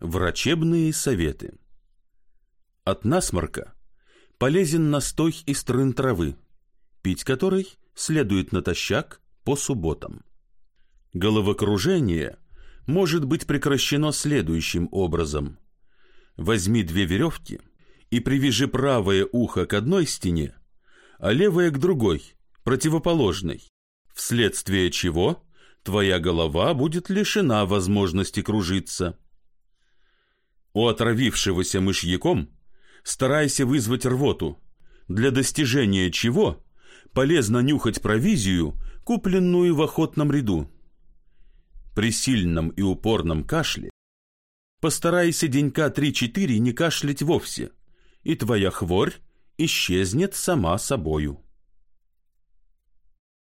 Врачебные советы. От насморка полезен настой из трын травы, пить который следует натощак по субботам. Головокружение может быть прекращено следующим образом. Возьми две веревки и привяжи правое ухо к одной стене, а левое к другой, противоположной, вследствие чего твоя голова будет лишена возможности кружиться. У отравившегося мышьяком старайся вызвать рвоту, для достижения чего полезно нюхать провизию, купленную в охотном ряду. При сильном и упорном кашле постарайся денька три-четыре не кашлять вовсе, и твоя хворь исчезнет сама собою.